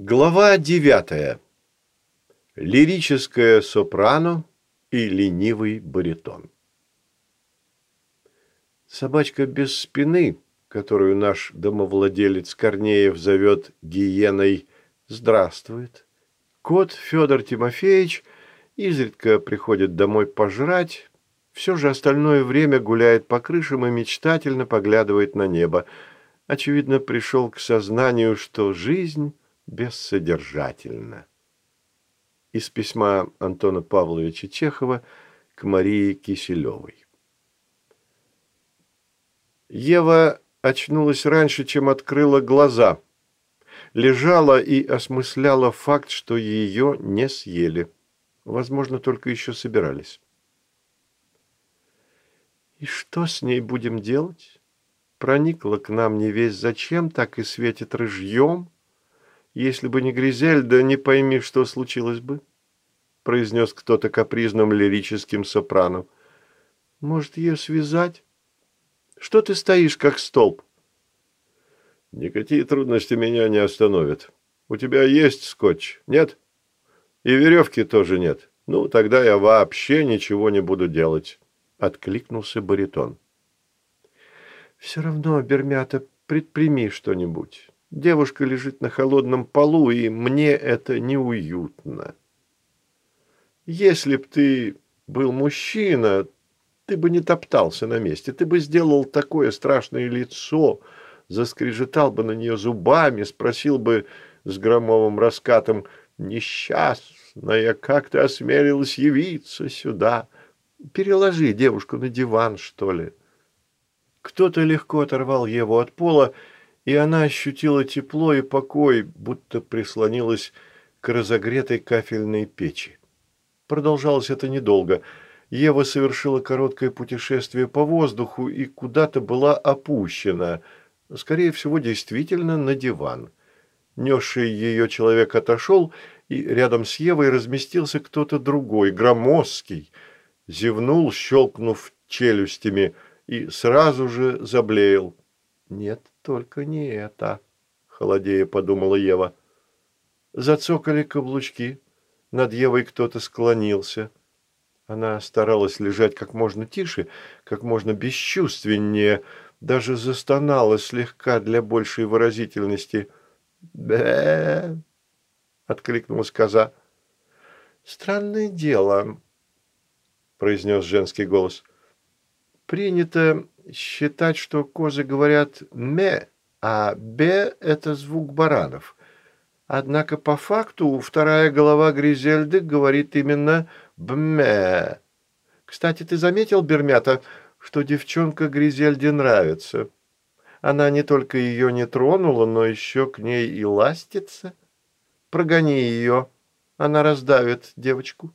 Глава девятая. Лирическое сопрано и ленивый баритон. Собачка без спины, которую наш домовладелец Корнеев зовет гиеной, здравствует. Кот Федор Тимофеевич изредка приходит домой пожрать, все же остальное время гуляет по крышам и мечтательно поглядывает на небо. Очевидно, пришел к сознанию, что жизнь бессодержательно. Из письма Антона Павловича Чехова к Марии Киселевой. Ева очнулась раньше, чем открыла глаза. Лежала и осмысляла факт, что ее не съели. Возможно, только еще собирались. «И что с ней будем делать?» Проникла к нам не весь зачем, так и светит рыжьем. Если бы не Гризельда, не пойми, что случилось бы, произнес кто-то капризным лирическим сопрано. Может, ее связать? Что ты стоишь, как столб? Никакие трудности меня не остановят. У тебя есть скотч, нет? И веревки тоже нет. Ну, тогда я вообще ничего не буду делать, откликнулся баритон. Все равно, Бермята, предприми что-нибудь. Девушка лежит на холодном полу, и мне это неуютно. Если б ты был мужчина, ты бы не топтался на месте, ты бы сделал такое страшное лицо, заскрежетал бы на нее зубами, спросил бы с громовым раскатом «Несчастная, как ты осмелилась явиться сюда? Переложи девушку на диван, что ли». Кто-то легко оторвал Еву от пола, и она ощутила тепло и покой, будто прислонилась к разогретой кафельной печи. Продолжалось это недолго. Ева совершила короткое путешествие по воздуху и куда-то была опущена, скорее всего, действительно на диван. Несший ее человек отошел, и рядом с Евой разместился кто-то другой, громоздкий. Зевнул, щелкнув челюстями, и сразу же заблеял. «Нет, только не это», — холодея подумала Ева. Зацокали каблучки. Над Евой кто-то склонился. Она старалась лежать как можно тише, как можно бесчувственнее, даже застонала слегка для большей выразительности. бэ откликнулась коза. «Странное дело», — произнес женский голос. «Принято считать, что козы говорят «ме», а «бе» – это звук баранов. Однако по факту вторая голова Гризельды говорит именно «бме». Кстати, ты заметил, Бермята, что девчонка Гризельде нравится? Она не только ее не тронула, но еще к ней и ластится. Прогони ее, она раздавит девочку.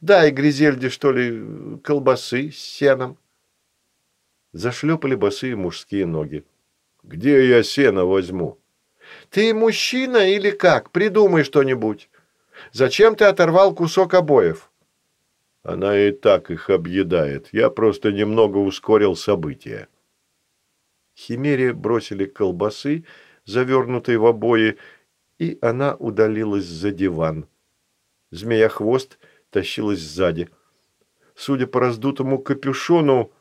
Дай Гризельде, что ли, колбасы с сеном. Зашлепали босые мужские ноги. «Где я сено возьму?» «Ты мужчина или как? Придумай что-нибудь. Зачем ты оторвал кусок обоев?» Она и так их объедает. Я просто немного ускорил события. Химере бросили колбасы, завернутые в обои, и она удалилась за диван. Змея-хвост тащилась сзади. Судя по раздутому капюшону,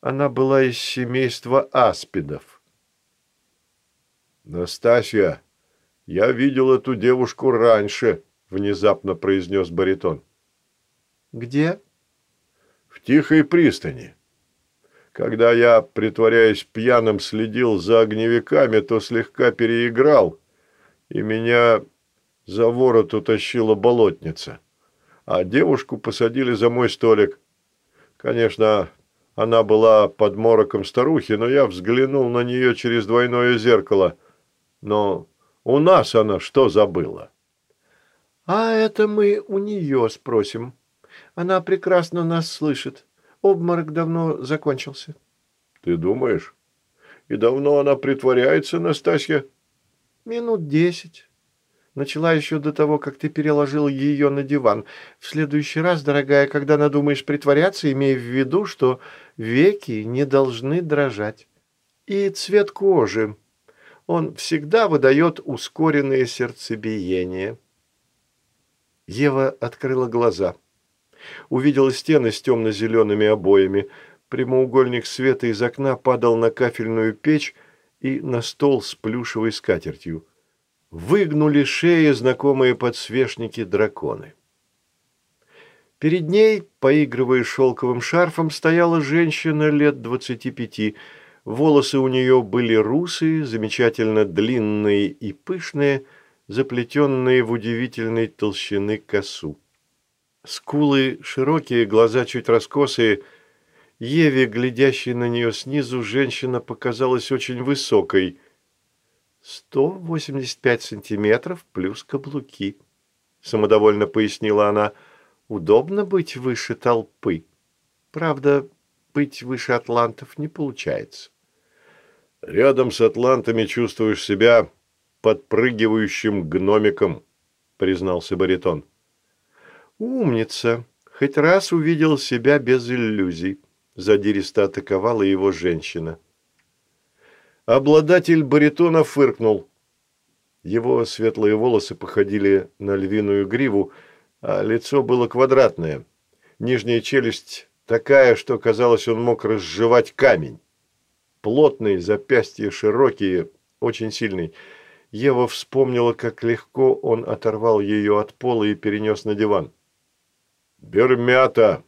она была из семейства аспидов. «Настасья, я видел эту девушку раньше», — внезапно произнес баритон. «Где?» «В Тихой пристани. Когда я, притворяясь пьяным, следил за огневиками, то слегка переиграл, и меня за ворот утащила болотница, а девушку посадили за мой столик. Конечно, она была под мороком старухи, но я взглянул на нее через двойное зеркало. Но у нас она что забыла? А это мы у нее спросим. Она прекрасно нас слышит. Обморок давно закончился. Ты думаешь? И давно она притворяется, Настасья? Минут десять. Начала еще до того, как ты переложил ее на диван. В следующий раз, дорогая, когда надумаешь притворяться, имей в виду, что веки не должны дрожать. И цвет кожи. Он всегда выдает ускоренное сердцебиение. Ева открыла глаза. Увидела стены с темно-зелеными обоями. Прямоугольник света из окна падал на кафельную печь и на стол с плюшевой скатертью. Выгнули шеи знакомые подсвечники драконы. Перед ней, поигрывая шелковым шарфом, стояла женщина лет двадцати пяти. Волосы у нее были русые, замечательно длинные и пышные, заплетенные в удивительной толщины косу. Скулы широкие, глаза чуть раскосые. Еве, глядящей на нее снизу, женщина показалась очень высокой. «Сто восемьдесят пять сантиметров плюс каблуки», — самодовольно пояснила она, — Удобно быть выше толпы. Правда, быть выше атлантов не получается. Рядом с атлантами чувствуешь себя подпрыгивающим гномиком, признался баритон. Умница. Хоть раз увидел себя без иллюзий. Задиристо атаковала его женщина. Обладатель баритона фыркнул. Его светлые волосы походили на львиную гриву, а лицо было квадратное. Нижняя челюсть такая, что, казалось, он мог разжевать камень. Плотный, запястья широкие, очень сильный. Ева вспомнила, как легко он оторвал ее от пола и перенес на диван. «Бермята!»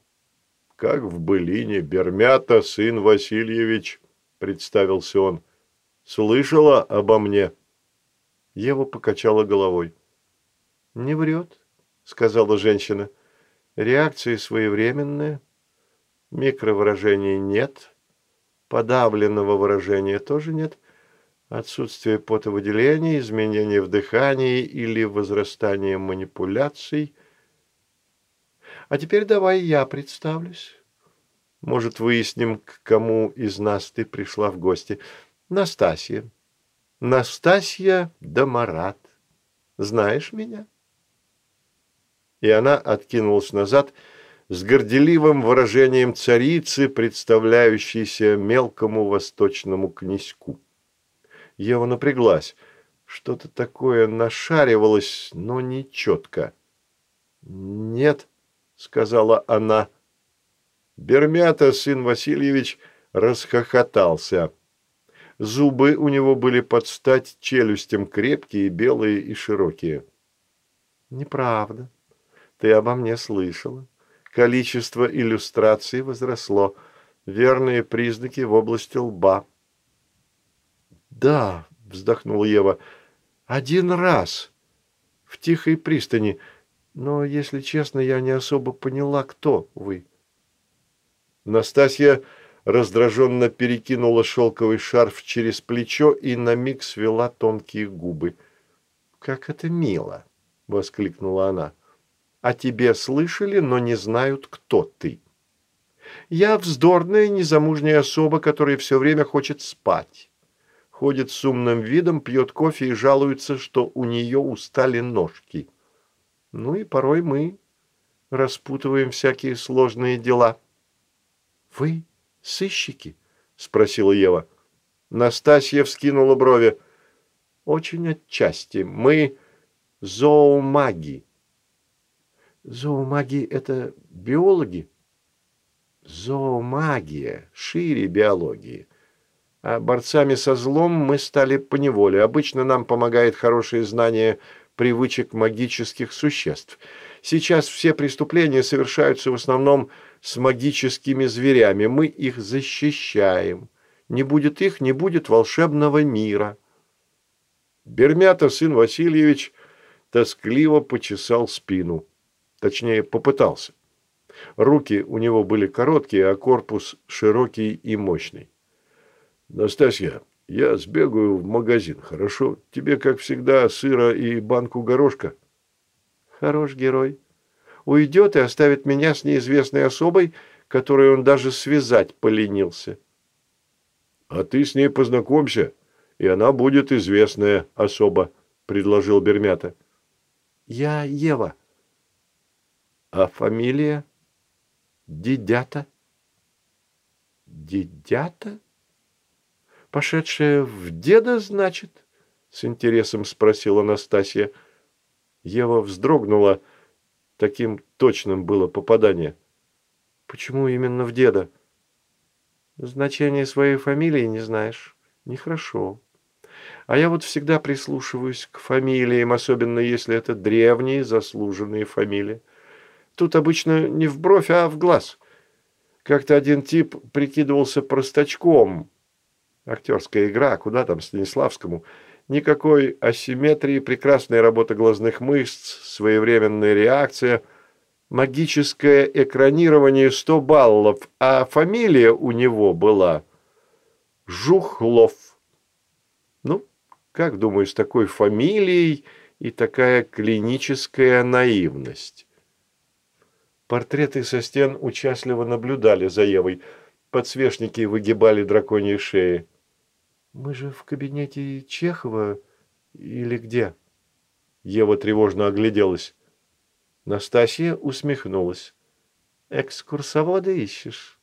«Как в былине, Бермята, сын Васильевич», — представился он. «Слышала обо мне?» Ева покачала головой. «Не врет. – сказала женщина. «Реакции своевременные, микровыражений нет, подавленного выражения тоже нет, отсутствие потовыделения, изменения в дыхании или возрастание манипуляций. А теперь давай я представлюсь. Может, выясним, к кому из нас ты пришла в гости. Настасья. Настасья Дамарат. Знаешь меня?» и она откинулась назад с горделивым выражением царицы, представляющейся мелкому восточному князьку. Ева напряглась. Что-то такое нашаривалось, но не четко. «Нет», — сказала она. Бермята, сын Васильевич, расхохотался. Зубы у него были под стать челюстям крепкие, белые и широкие. «Неправда», ты обо мне слышала. Количество иллюстраций возросло. Верные признаки в области лба. Да, вздохнула Ева, один раз. В тихой пристани. Но, если честно, я не особо поняла, кто вы. Настасья раздраженно перекинула шелковый шарф через плечо и на миг свела тонкие губы. «Как это мило!» — воскликнула она о тебе слышали, но не знают, кто ты. Я вздорная незамужняя особа, которая все время хочет спать. Ходит с умным видом, пьет кофе и жалуется, что у нее устали ножки. Ну и порой мы распутываем всякие сложные дела. «Вы сыщики?» – спросила Ева. Настасья вскинула брови. «Очень отчасти. Мы зоомаги». Зоомаги – это биологи? Зоомагия шире биологии. А борцами со злом мы стали поневоле. Обычно нам помогает хорошее знание привычек магических существ. Сейчас все преступления совершаются в основном с магическими зверями. Мы их защищаем. Не будет их, не будет волшебного мира. Бермята, сын Васильевич, тоскливо почесал спину. Точнее, попытался. Руки у него были короткие, а корпус широкий и мощный. «Настасья, я сбегаю в магазин, хорошо? Тебе, как всегда, сыра и банку горошка». «Хорош герой. Уйдет и оставит меня с неизвестной особой, которой он даже связать поленился». «А ты с ней познакомься, и она будет известная особа», – предложил Бермята. «Я Ева», а фамилия? Дидята? Дидята? Пошедшая в деда, значит? с интересом спросила Настасья. Ева вздрогнула. Таким точным было попадание. Почему именно в деда? Значение своей фамилии не знаешь? Нехорошо. А я вот всегда прислушиваюсь к фамилиям, особенно если это древние заслуженные фамилии. Тут обычно не в бровь, а в глаз. Как-то один тип прикидывался простачком. Актерская игра, куда там Станиславскому. Никакой асимметрии, прекрасная работа глазных мышц, своевременная реакция, магическое экранирование 100 баллов, а фамилия у него была Жухлов. Ну, как думаю, с такой фамилией и такая клиническая наивность? Портреты со стен участливо наблюдали за Евой. Подсвечники выгибали драконьи шеи. «Мы же в кабинете Чехова или где?» Ева тревожно огляделась. Настасья усмехнулась. «Экскурсовода ищешь?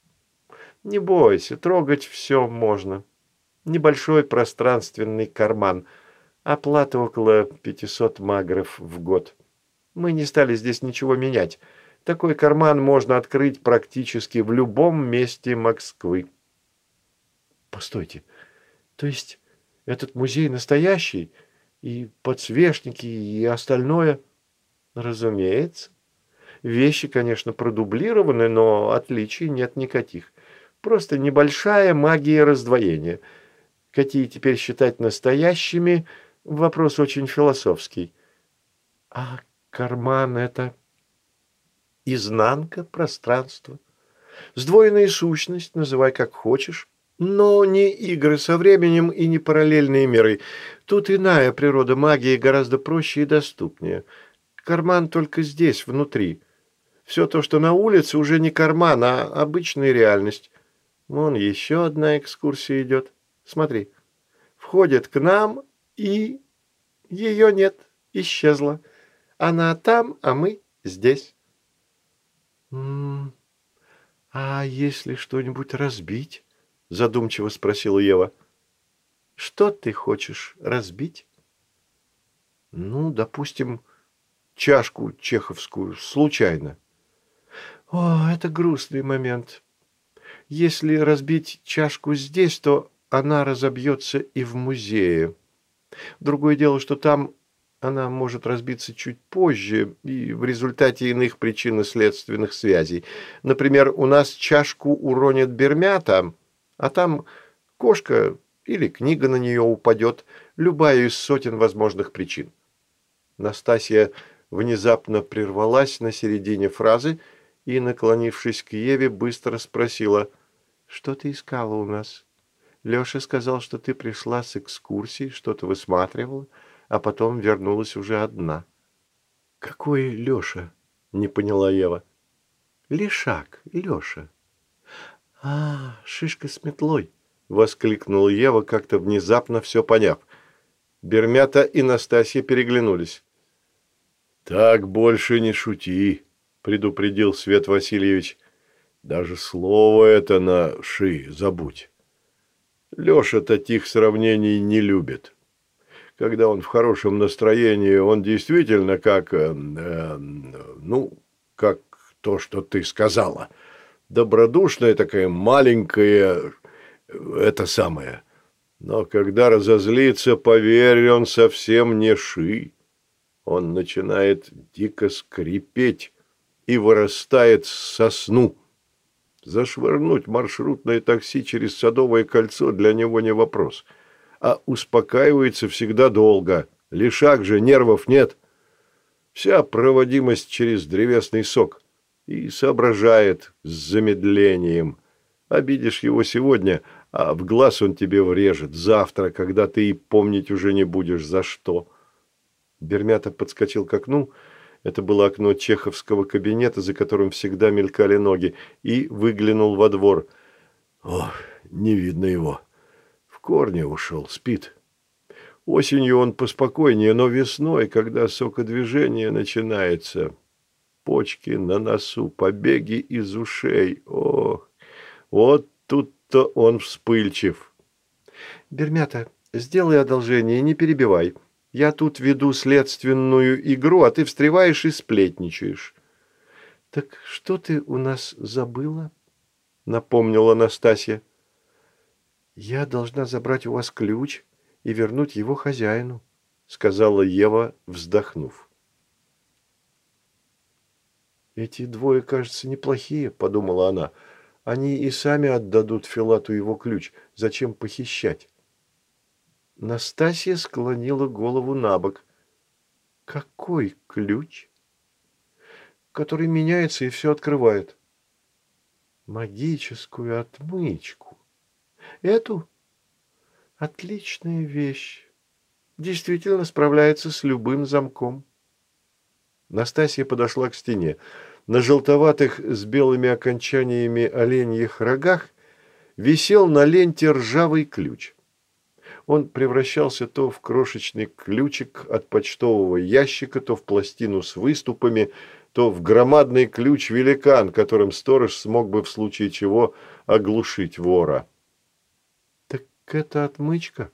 Не бойся, трогать все можно. Небольшой пространственный карман. Оплата около 500 магров в год. Мы не стали здесь ничего менять». Такой карман можно открыть практически в любом месте Москвы. Постойте, то есть этот музей настоящий? И подсвечники, и остальное? Разумеется. Вещи, конечно, продублированы, но отличий нет никаких. Просто небольшая магия раздвоения. Какие теперь считать настоящими – вопрос очень философский. А карман – это изнанка пространства. Сдвоенная сущность, называй как хочешь, но не игры со временем и не параллельные миры. Тут иная природа магии гораздо проще и доступнее. Карман только здесь, внутри. Все то, что на улице, уже не карман, а обычная реальность. Вон еще одна экскурсия идет. Смотри. Входит к нам и... Ее нет, исчезла. Она там, а мы здесь. «М -м, «А если что-нибудь разбить?» – задумчиво спросила Ева. «Что ты хочешь разбить?» «Ну, допустим, чашку чеховскую, случайно». «О, это грустный момент. Если разбить чашку здесь, то она разобьется и в музее. Другое дело, что там она может разбиться чуть позже и в результате иных причинно-следственных связей. Например, у нас чашку уронит бермята, а там кошка или книга на нее упадет, любая из сотен возможных причин. Настасья внезапно прервалась на середине фразы и, наклонившись к Еве, быстро спросила, «Что ты искала у нас? Леша сказал, что ты пришла с экскурсии, что-то высматривала» а потом вернулась уже одна. «Какой Леша?» – не поняла Ева. «Лешак, Леша». «А, шишка с метлой!» – воскликнула Ева, как-то внезапно все поняв. Бермята и Настасья переглянулись. «Так больше не шути», – предупредил Свет Васильевич. «Даже слово это на «ши» забудь. Леша таких сравнений не любит» когда он в хорошем настроении, он действительно как, э, э, ну, как то, что ты сказала. Добродушная такая маленькая, это самое. Но когда разозлится, поверь, он совсем не ши. Он начинает дико скрипеть и вырастает со сну. Зашвырнуть маршрутное такси через Садовое кольцо для него не вопрос – а успокаивается всегда долго. Лишак же, нервов нет. Вся проводимость через древесный сок. И соображает с замедлением. Обидишь его сегодня, а в глаз он тебе врежет завтра, когда ты и помнить уже не будешь за что. Бермята подскочил к окну, это было окно чеховского кабинета, за которым всегда мелькали ноги, и выглянул во двор. Ох, не видно его корне ушел, спит. Осенью он поспокойнее, но весной, когда сокодвижение начинается, почки на носу, побеги из ушей, ох, вот тут-то он вспыльчив. Бермята, сделай одолжение, не перебивай. Я тут веду следственную игру, а ты встреваешь и сплетничаешь». «Так что ты у нас забыла?» — напомнила Настасья. «Я должна забрать у вас ключ и вернуть его хозяину», — сказала Ева, вздохнув. «Эти двое, кажется, неплохие», — подумала она. «Они и сами отдадут Филату его ключ. Зачем похищать?» Настасья склонила голову на бок. «Какой ключ?» «Который меняется и все открывает». «Магическую отмычку. Эту?» «Отличная вещь. Действительно справляется с любым замком». Настасья подошла к стене. На желтоватых с белыми окончаниями оленьих рогах висел на ленте ржавый ключ. Он превращался то в крошечный ключик от почтового ящика, то в пластину с выступами, то в громадный ключ-великан, которым сторож смог бы в случае чего оглушить вора. «Так это отмычка?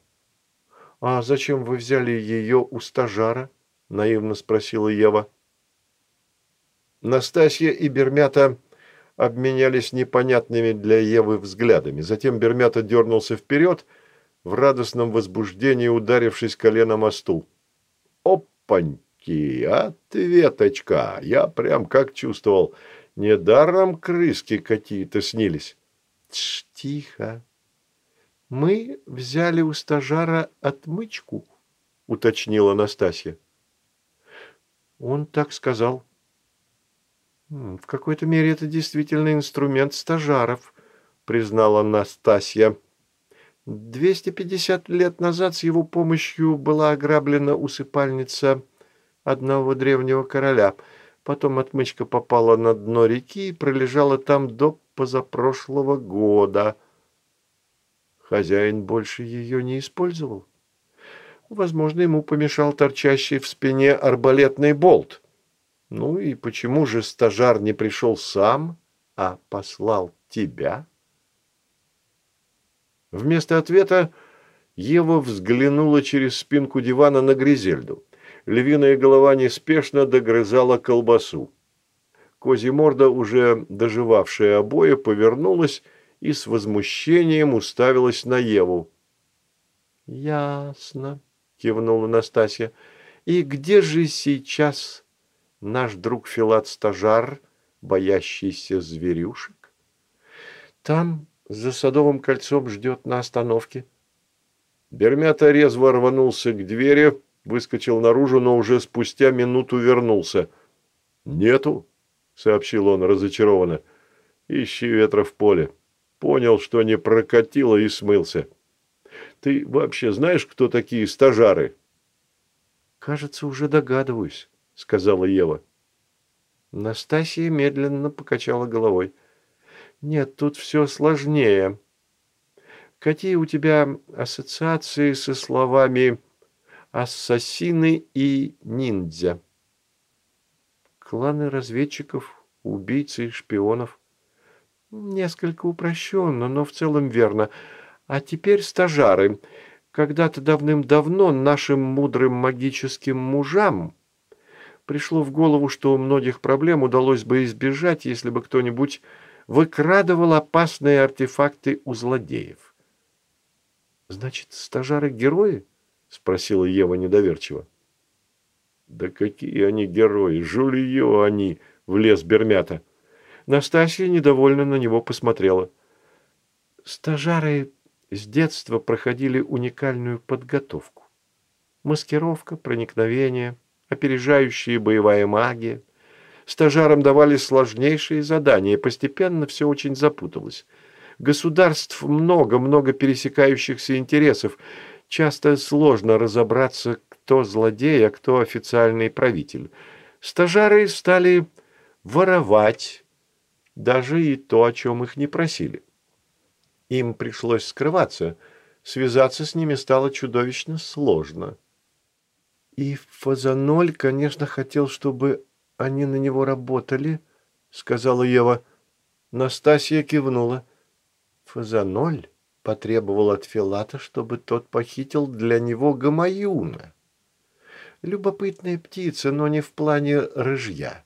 А зачем вы взяли ее у стажара?» – наивно спросила Ева. Настасья и Бермята обменялись непонятными для Евы взглядами. Затем Бермята дернулся вперед, в радостном возбуждении ударившись коленом о стул. «Опаньки! Ответочка! Я прям как чувствовал, недаром крыски какие-то снились». Тш, тихо. Мы взяли у стажара отмычку, уточнила Настасья. Он так сказал. «В какой-то мере это действительно инструмент стажаров», – признала Настасья. «250 лет назад с его помощью была ограблена усыпальница одного древнего короля. Потом отмычка попала на дно реки и пролежала там до позапрошлого года. Хозяин больше ее не использовал. Возможно, ему помешал торчащий в спине арбалетный болт». Ну и почему же стажар не пришел сам, а послал тебя? Вместо ответа Ева взглянула через спинку дивана на Гризельду. Львиная голова неспешно догрызала колбасу. Козья морда, уже доживавшая обои, повернулась и с возмущением уставилась на Еву. «Ясно», — кивнула Настасья. «И где же сейчас наш друг Филат-стажар, боящийся зверюшек. Там, за Садовым кольцом, ждет на остановке. Бермята резво рванулся к двери, выскочил наружу, но уже спустя минуту вернулся. «Нету», — сообщил он разочарованно. «Ищи ветра в поле». Понял, что не прокатило и смылся. «Ты вообще знаешь, кто такие стажары?» «Кажется, уже догадываюсь». – сказала Ева. Настасья медленно покачала головой. «Нет, тут все сложнее. Какие у тебя ассоциации со словами «ассасины» и «ниндзя»?» «Кланы разведчиков, убийцы и шпионов». «Несколько упрощенно, но в целом верно. А теперь стажары. Когда-то давным-давно нашим мудрым магическим мужам пришло в голову, что многих проблем удалось бы избежать, если бы кто-нибудь выкрадывал опасные артефакты у злодеев. «Значит, стажары-герои?» – спросила Ева недоверчиво. «Да какие они герои! Жулье они!» – влез Бермята. Настасья недовольно на него посмотрела. «Стажары с детства проходили уникальную подготовку. Маскировка, проникновение, опережающая боевая магия. Стажарам давали сложнейшие задания, постепенно все очень запуталось. Государств много-много пересекающихся интересов. Часто сложно разобраться, кто злодей, а кто официальный правитель. Стажары стали воровать даже и то, о чем их не просили. Им пришлось скрываться, связаться с ними стало чудовищно сложно. И Фазаноль, конечно, хотел, чтобы они на него работали, сказала Ева. Настасья кивнула. Фазаноль? потребовал от Филата, чтобы тот похитил для него гамаюна. Любопытная птица, но не в плане рыжья.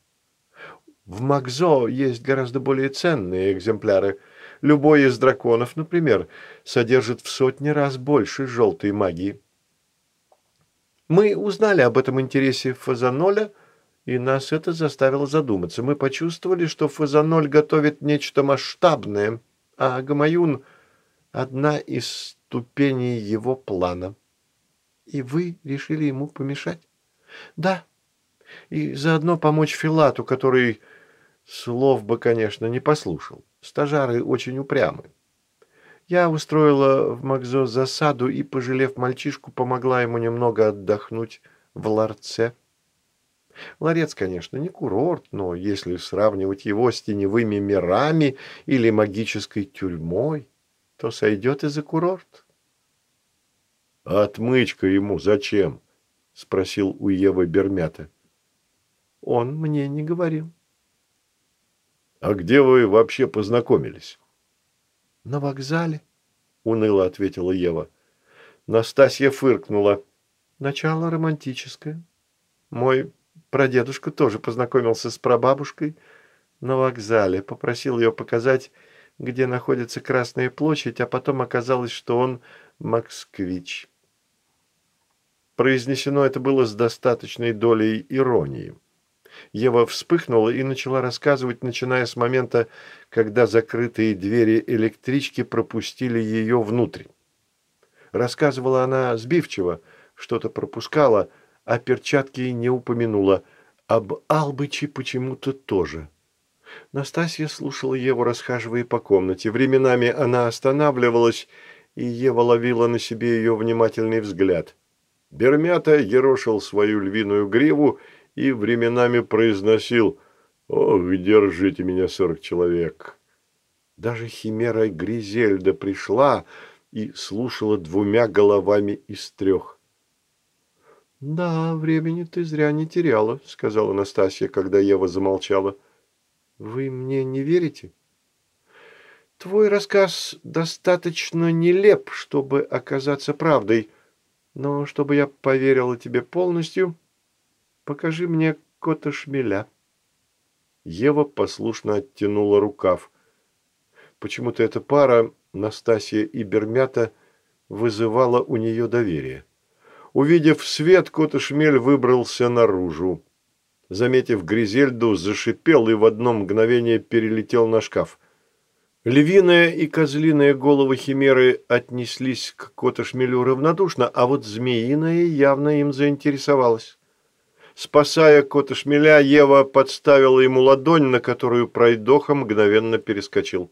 В Макзо есть гораздо более ценные экземпляры. Любой из драконов, например, содержит в сотни раз больше желтой магии. Мы узнали об этом интересе Фазаноля, и нас это заставило задуматься. Мы почувствовали, что Фазаноль готовит нечто масштабное, а Гамаюн – одна из ступеней его плана. И вы решили ему помешать? Да. И заодно помочь Филату, который Слов бы, конечно, не послушал. Стажары очень упрямы. Я устроила в Макзо засаду и, пожалев мальчишку, помогла ему немного отдохнуть в ларце. Ларец, конечно, не курорт, но если сравнивать его с теневыми мирами или магической тюрьмой, то сойдет и за курорт. «А отмычка ему зачем?» – спросил у Евы Бермята. «Он мне не говорил». «А где вы вообще познакомились?» «На вокзале», — уныло ответила Ева. Настасья фыркнула. «Начало романтическое. Мой прадедушка тоже познакомился с прабабушкой на вокзале, попросил ее показать, где находится Красная площадь, а потом оказалось, что он москвич». Произнесено это было с достаточной долей иронии. Ева вспыхнула и начала рассказывать, начиная с момента, когда закрытые двери электрички пропустили ее внутрь. Рассказывала она сбивчиво, что-то пропускала, а перчатки не упомянула. Об Албыче почему-то тоже. Настасья слушала Еву, расхаживая по комнате. Временами она останавливалась, и Ева ловила на себе ее внимательный взгляд. Бермята ерошил свою львиную гриву и временами произносил «Ох, держите меня, сорок человек». Даже химера Гризельда пришла и слушала двумя головами из трех. «Да, времени ты зря не теряла», — сказала Настасья, когда Ева замолчала. «Вы мне не верите?» «Твой рассказ достаточно нелеп, чтобы оказаться правдой, но чтобы я поверила тебе полностью, Покажи мне кота шмеля». Ева послушно оттянула рукав. Почему-то эта пара, Настасья и Бермята, вызывала у нее доверие. Увидев свет, кот шмель выбрался наружу. Заметив Гризельду, зашипел и в одно мгновение перелетел на шкаф. Львиная и козлиная головы химеры отнеслись к котошмелю равнодушно, а вот змеиная явно им заинтересовалась. Спасая кота шмеля, Ева подставила ему ладонь, на которую пройдоха мгновенно перескочил.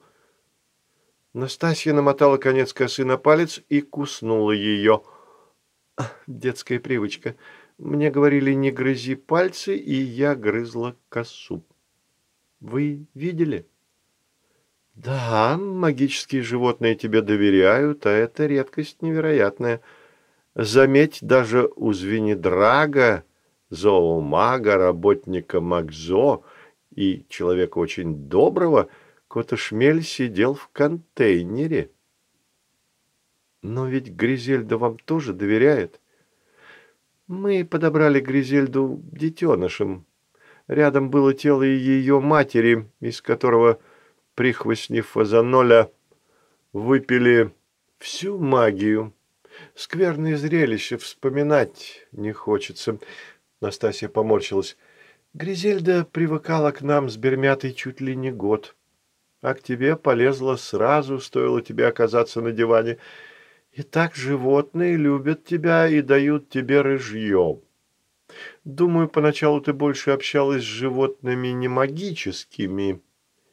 Настасья намотала конец косы на палец и куснула ее. Детская привычка. Мне говорили, не грызи пальцы, и я грызла косу. Вы видели? Да, магические животные тебе доверяют, а это редкость невероятная. Заметь, даже у Звенидрага зоомага, работника Макзо и человека очень доброго, Котошмель сидел в контейнере. Но ведь Гризельда вам тоже доверяет. Мы подобрали Гризельду детенышем. Рядом было тело ее матери, из которого прихвостни Фазаноля выпили всю магию. Скверное зрелище, вспоминать не хочется. Настасья поморщилась. Гризельда привыкала к нам с Бермятой чуть ли не год. А к тебе полезла сразу, стоило тебе оказаться на диване. И так животные любят тебя и дают тебе рыжье. Думаю, поначалу ты больше общалась с животными не магическими,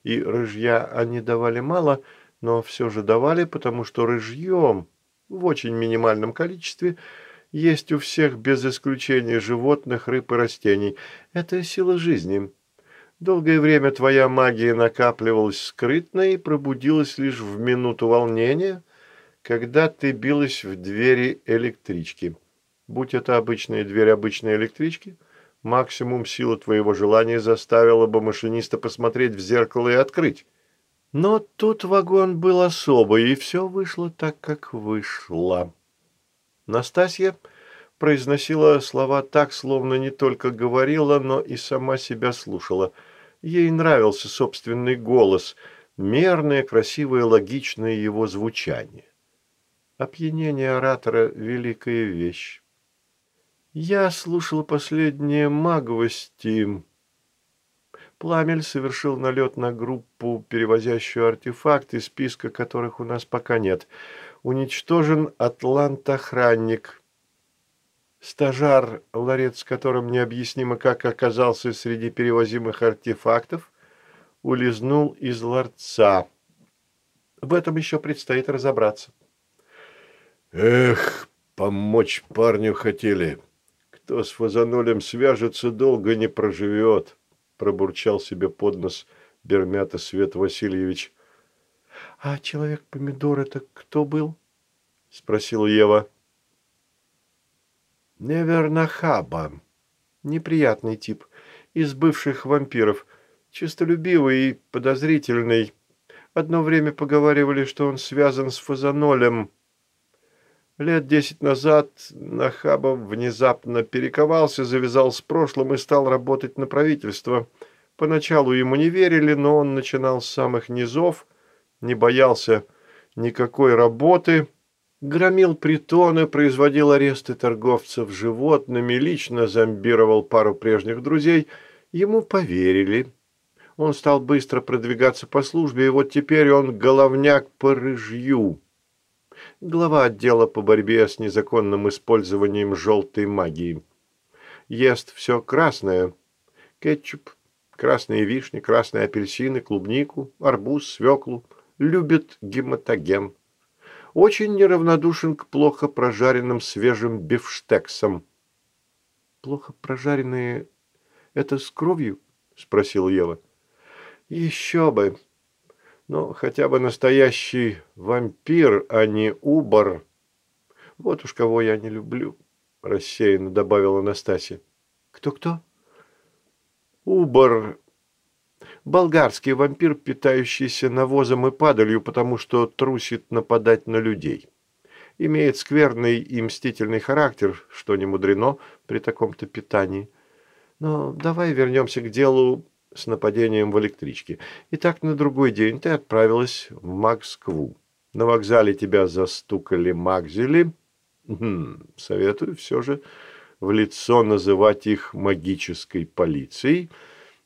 и рыжья они давали мало, но все же давали, потому что рыжьем в очень минимальном количестве – есть у всех без исключения животных, рыб и растений. Это сила жизни. Долгое время твоя магия накапливалась скрытно и пробудилась лишь в минуту волнения, когда ты билась в двери электрички. Будь это обычная дверь обычной электрички, максимум силы твоего желания заставила бы машиниста посмотреть в зеркало и открыть. Но тут вагон был особый, и все вышло так, как вышло. Настасья произносила слова так, словно не только говорила, но и сама себя слушала. Ей нравился собственный голос, мерное, красивое, логичное его звучание. Опьянение оратора – великая вещь. Я слушал последние маговости, Пламель совершил налет на группу, перевозящую артефакты, списка которых у нас пока нет. Уничтожен Атлант-охранник. Стажар, ларец которым необъяснимо как оказался среди перевозимых артефактов, улизнул из ларца. В этом еще предстоит разобраться. Эх, помочь парню хотели. Кто с фазанолем свяжется, долго не проживет пробурчал себе под нос Бермята Свет Васильевич. «А человек-помидор это кто был?» – спросила Ева. «Невернахаба. Неприятный тип. Из бывших вампиров. Чистолюбивый и подозрительный. Одно время поговаривали, что он связан с фазанолем». Лет десять назад Нахабов внезапно перековался, завязал с прошлым и стал работать на правительство. Поначалу ему не верили, но он начинал с самых низов, не боялся никакой работы, громил притоны, производил аресты торговцев животными, лично зомбировал пару прежних друзей. Ему поверили. Он стал быстро продвигаться по службе, и вот теперь он головняк по рыжью глава отдела по борьбе с незаконным использованием желтой магии. Ест все красное. Кетчуп, красные вишни, красные апельсины, клубнику, арбуз, свеклу. Любит гематоген. Очень неравнодушен к плохо прожаренным свежим бифштексам. «Плохо прожаренные – это с кровью?» – спросил Ева. «Еще бы!» Но хотя бы настоящий вампир, а не убор. Вот уж кого я не люблю, рассеянно добавила Настасья. Кто-кто? Убор. Болгарский вампир, питающийся навозом и падалью, потому что трусит нападать на людей. Имеет скверный и мстительный характер, что не мудрено при таком-то питании. Но давай вернемся к делу с нападением в электричке. И так на другой день ты отправилась в Москву. На вокзале тебя застукали Макзели. Хм, советую все же в лицо называть их магической полицией.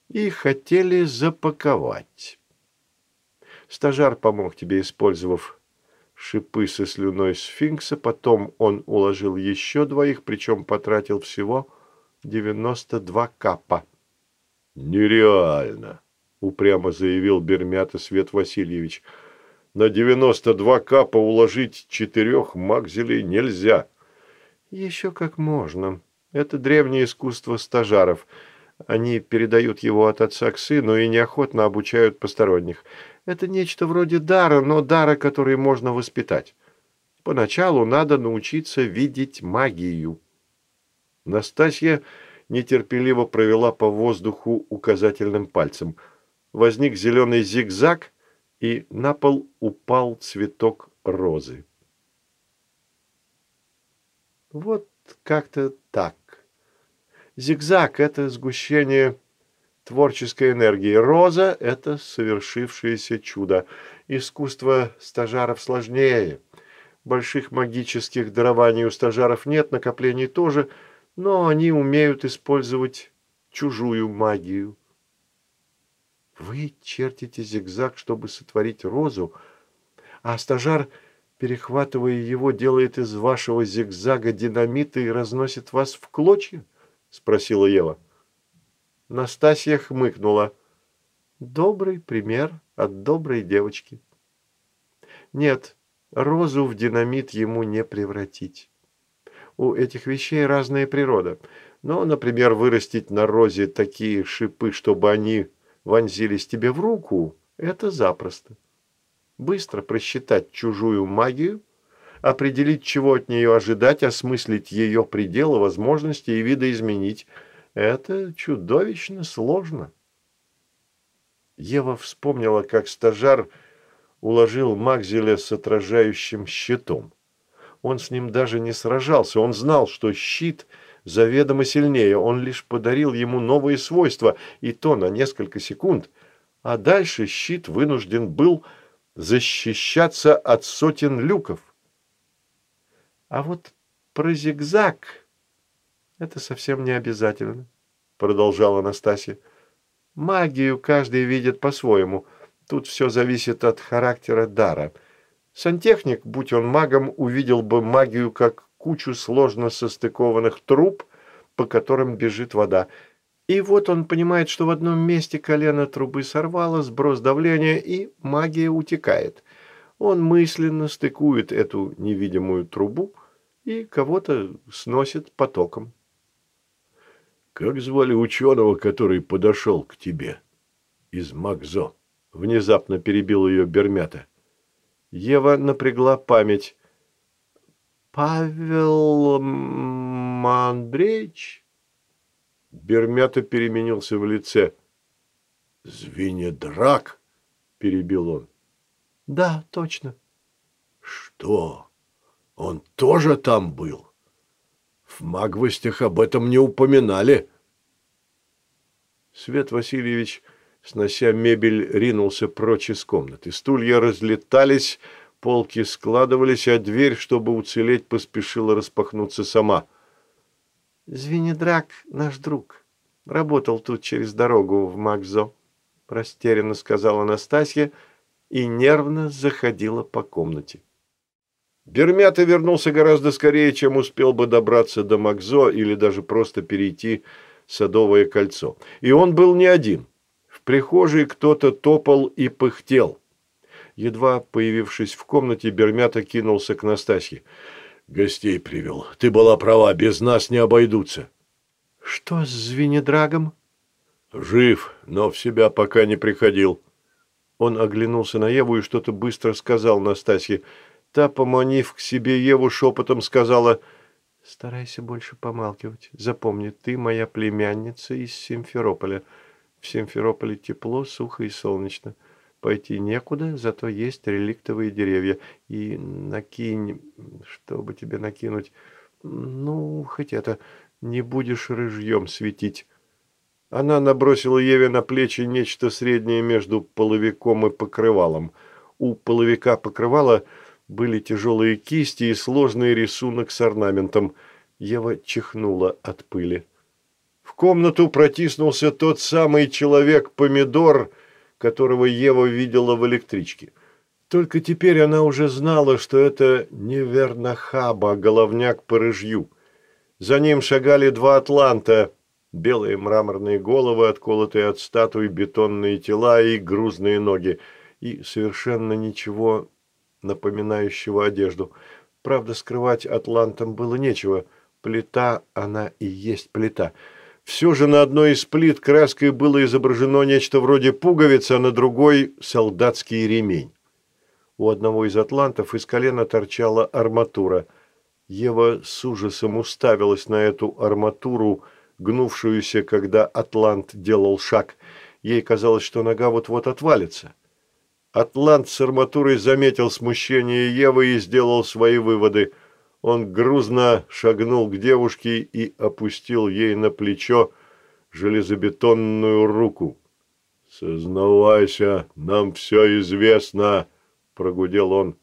И хотели запаковать. Стажар помог тебе, использовав шипы со слюной сфинкса. Потом он уложил еще двоих, причем потратил всего 92 капа. «Нереально», – упрямо заявил Бермята Свет Васильевич. «На 92 капа уложить четырех макзелей нельзя». «Еще как можно. Это древнее искусство стажаров. Они передают его от отца к сыну и неохотно обучают посторонних. Это нечто вроде дара, но дара, который можно воспитать. Поначалу надо научиться видеть магию». Настасья нетерпеливо провела по воздуху указательным пальцем. Возник зеленый зигзаг, и на пол упал цветок розы. Вот как-то так. Зигзаг – это сгущение творческой энергии. Роза – это совершившееся чудо. Искусство стажаров сложнее. Больших магических дарований у стажаров нет, накоплений тоже – но они умеют использовать чужую магию. Вы чертите зигзаг, чтобы сотворить розу, а стажар, перехватывая его, делает из вашего зигзага динамита и разносит вас в клочья? — спросила Ева. Настасья хмыкнула. Добрый пример от доброй девочки. Нет, розу в динамит ему не превратить у этих вещей разная природа. Но, например, вырастить на розе такие шипы, чтобы они вонзились тебе в руку, это запросто. Быстро просчитать чужую магию, определить, чего от нее ожидать, осмыслить ее пределы, возможности и видоизменить – это чудовищно сложно. Ева вспомнила, как стажар уложил Макзеля с отражающим щитом. Он с ним даже не сражался, он знал, что щит заведомо сильнее, он лишь подарил ему новые свойства, и то на несколько секунд, а дальше щит вынужден был защищаться от сотен люков. А вот про зигзаг это совсем не обязательно, продолжала Анастасия. Магию каждый видит по-своему. Тут все зависит от характера дара. Сантехник, будь он магом, увидел бы магию как кучу сложно состыкованных труб, по которым бежит вода. И вот он понимает, что в одном месте колено трубы сорвало, сброс давления, и магия утекает. Он мысленно стыкует эту невидимую трубу и кого-то сносит потоком. «Как звали ученого, который подошел к тебе?» «Из Макзо», — внезапно перебил ее Бермята. Ева напрягла память. «Павел Андреевич?» Бермята переменился в лице. «Звенедрак?» – перебил он. «Да, точно». «Что? Он тоже там был?» В Магвостях об этом не упоминали. Свет Васильевич, снося мебель, ринулся прочь из комнаты. Стулья разлетались, полки складывались, а дверь, чтобы уцелеть, поспешила распахнуться сама. «Звенедрак наш друг. Работал тут через дорогу в Макзо», – растерянно сказала Настасья и нервно заходила по комнате. Бермята вернулся гораздо скорее, чем успел бы добраться до Макзо или даже просто перейти Садовое кольцо. И он был не один. В прихожей кто-то топал и пыхтел. Едва появившись в комнате, Бермята кинулся к Настасье. «Гостей привел. Ты была права, без нас не обойдутся». «Что с Звенедрагом?» «Жив, но в себя пока не приходил». Он оглянулся на Еву и что-то быстро сказал Настасье. Та, поманив к себе Еву, шепотом сказала, «Старайся больше помалкивать. Запомни, ты моя племянница из Симферополя. В Симферополе тепло, сухо и солнечно. Пойти некуда, зато есть реликтовые деревья. И накинь, чтобы тебе накинуть, ну, хоть это, не будешь рыжьем светить». Она набросила Еве на плечи нечто среднее между половиком и покрывалом. У половика покрывала – были тяжелые кисти и сложный рисунок с орнаментом. Ева чихнула от пыли. В комнату протиснулся тот самый человек-помидор, которого Ева видела в электричке. Только теперь она уже знала, что это не Вернахаба, головняк по рыжью. За ним шагали два атланта, белые мраморные головы, отколотые от статуй бетонные тела и грузные ноги, и совершенно ничего напоминающего одежду. Правда, скрывать атлантам было нечего. Плита, она и есть плита. Все же на одной из плит краской было изображено нечто вроде пуговицы, а на другой – солдатский ремень. У одного из атлантов из колена торчала арматура. Ева с ужасом уставилась на эту арматуру, гнувшуюся, когда атлант делал шаг. Ей казалось, что нога вот-вот отвалится. Атлант с арматурой заметил смущение Евы и сделал свои выводы. Он грузно шагнул к девушке и опустил ей на плечо железобетонную руку. «Сознавайся, нам все известно», — прогудел он.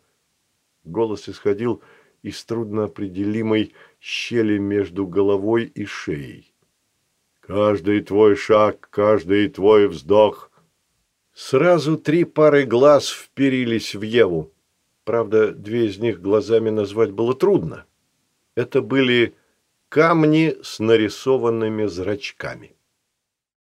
Голос исходил из трудноопределимой щели между головой и шеей. «Каждый твой шаг, каждый твой вздох — Сразу три пары глаз вперились в Еву. Правда, две из них глазами назвать было трудно. Это были камни с нарисованными зрачками.